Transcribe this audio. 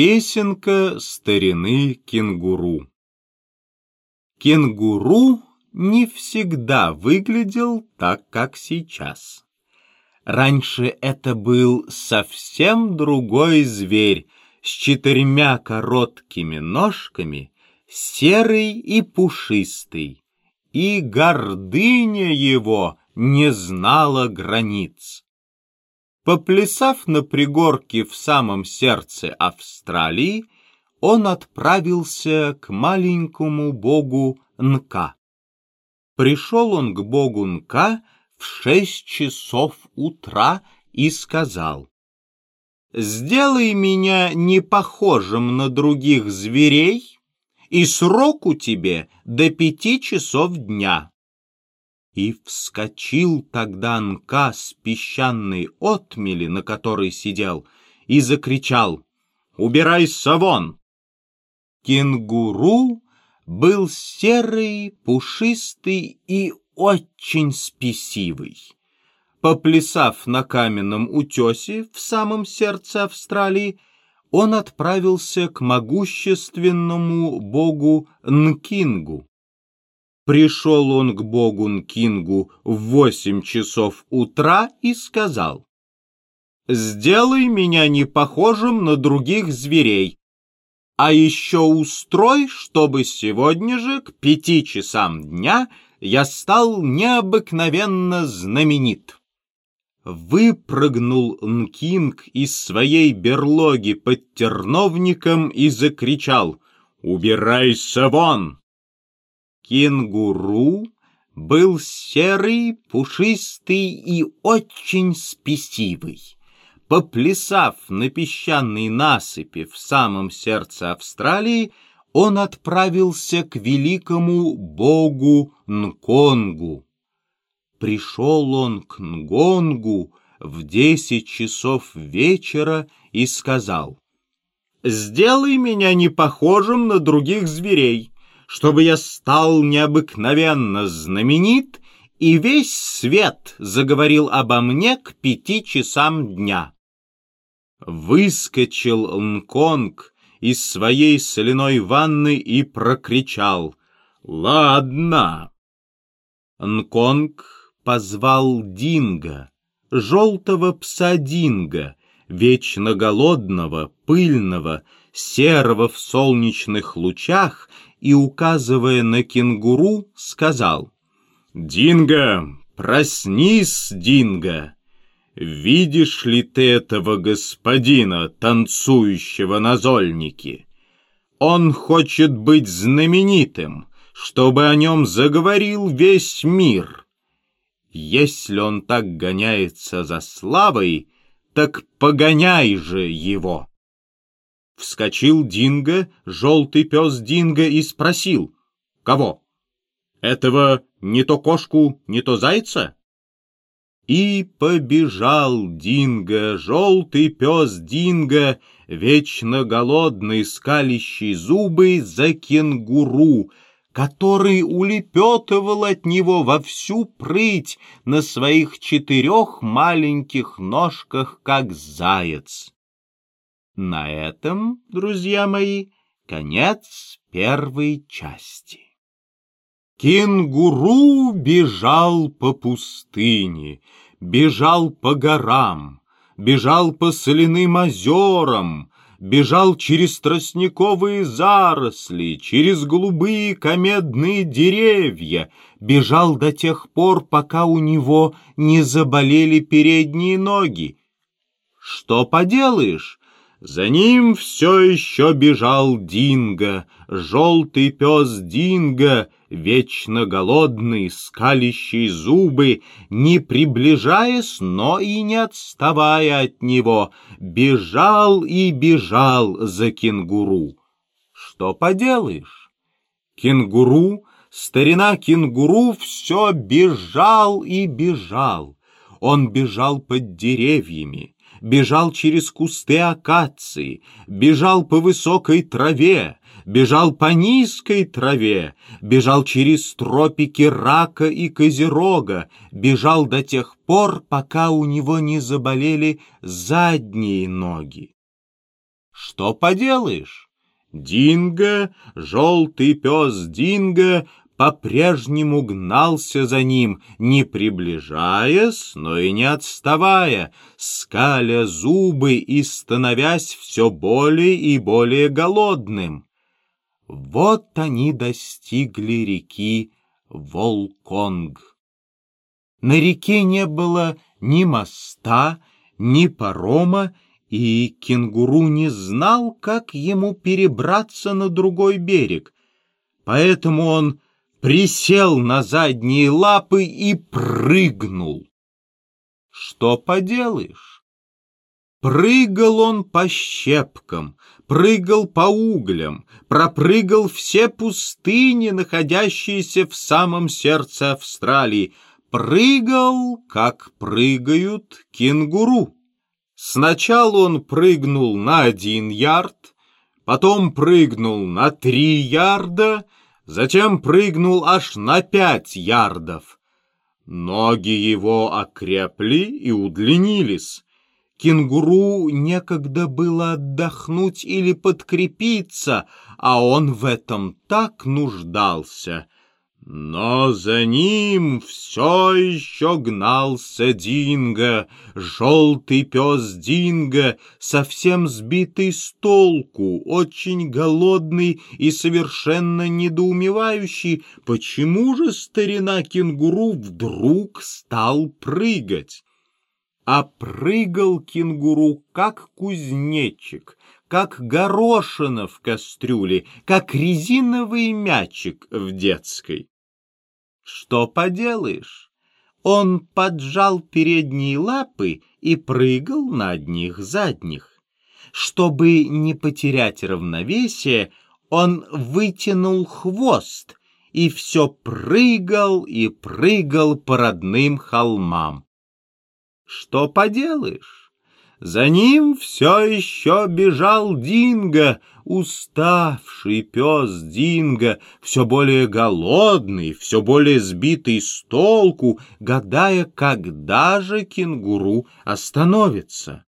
Песенка старины кенгуру Кенгуру не всегда выглядел так, как сейчас. Раньше это был совсем другой зверь с четырьмя короткими ножками, серый и пушистый, и гордыня его не знала границ. Поплясав на пригорке в самом сердце Австралии, он отправился к маленькому богу Нка. Пришел он к богу Нка в шесть часов утра и сказал, «Сделай меня не похожим на других зверей, и срок у тебе до пяти часов дня». И вскочил тогда Нка с песчаной отмели, на которой сидел, и закричал «Убирайся вон!» Кенгуру был серый, пушистый и очень спесивый. Поплясав на каменном утесе в самом сердце Австралии, он отправился к могущественному богу Нкингу, Пришел он к богу Нкингу в восемь часов утра и сказал, «Сделай меня не похожим на других зверей, а еще устрой, чтобы сегодня же к пяти часам дня я стал необыкновенно знаменит». Выпрыгнул Нкинг из своей берлоги под терновником и закричал «Убирайся вон!» Кенгуру был серый, пушистый и очень спесивый. Поплясав на песчаной насыпи в самом сердце Австралии, он отправился к великому богу Нконгу. Пришел он к Нгонгу в десять часов вечера и сказал, «Сделай меня не похожим на других зверей» чтобы я стал необыкновенно знаменит, и весь свет заговорил обо мне к пяти часам дня. Выскочил Нконг из своей соляной ванны и прокричал «Ладно!». Нконг позвал Динго, желтого пса Динго, вечно голодного, пыльного, серого в солнечных лучах и, указывая на кенгуру, сказал «Динго, проснись, Динго! Видишь ли ты этого господина, танцующего на зольнике? Он хочет быть знаменитым, чтобы о нем заговорил весь мир. Если он так гоняется за славой, так погоняй же его!» Вскочил Динго, желтый пес Динго, и спросил. «Кого? Этого не то кошку, не то зайца?» И побежал Динго, желтый пес Динго, вечно голодный, скалящий зубы за кенгуру, который улепетывал от него во всю прыть на своих четырех маленьких ножках, как заяц. На этом, друзья мои, конец первой части. Кенгуру бежал по пустыне, бежал по горам, бежал по соляным озерам, бежал через тростниковые заросли, через голубые комедные деревья, бежал до тех пор, пока у него не заболели передние ноги. Что поделаешь? За ним все еще бежал Динго, желтый пес Динго, вечно голодный, скалящий зубы, не приближаясь, но и не отставая от него, бежал и бежал за кенгуру. Что поделаешь? Кенгуру, старина кенгуру все бежал и бежал. Он бежал под деревьями, бежал через кусты акации, бежал по высокой траве, бежал по низкой траве, бежал через тропики рака и козерога, бежал до тех пор, пока у него не заболели задние ноги. Что поделаешь? Динго, желтый пес Динго, по-прежнему гнался за ним, не приближаясь, но и не отставая, скаля зубы и становясь все более и более голодным. Вот они достигли реки Волконг. На реке не было ни моста, ни парома, и кенгуру не знал, как ему перебраться на другой берег. Поэтому он присел на задние лапы и прыгнул. Что поделаешь? Прыгал он по щепкам, прыгал по углям, пропрыгал все пустыни, находящиеся в самом сердце Австралии, прыгал, как прыгают кенгуру. Сначала он прыгнул на один ярд, потом прыгнул на три ярда, затем прыгнул аж на пять ярдов. Ноги его окрепли и удлинились. Кенгуру некогда было отдохнуть или подкрепиться, а он в этом так нуждался — но за ним все еще гнался Динго, желтый пес Динго, совсем сбитый с толку, очень голодный и совершенно недоумевающий, почему же старина кенгуру вдруг стал прыгать. А прыгал кенгуру, как кузнечик, как горошина в кастрюле, как резиновый мячик в детской. Что поделаешь? Он поджал передние лапы и прыгал на одних задних. Чтобы не потерять равновесие, он вытянул хвост и все прыгал и прыгал по родным холмам. Что поделаешь? За ним все еще бежал Динго, уставший пес Динго, все более голодный, все более сбитый с толку, гадая, когда же кенгуру остановится.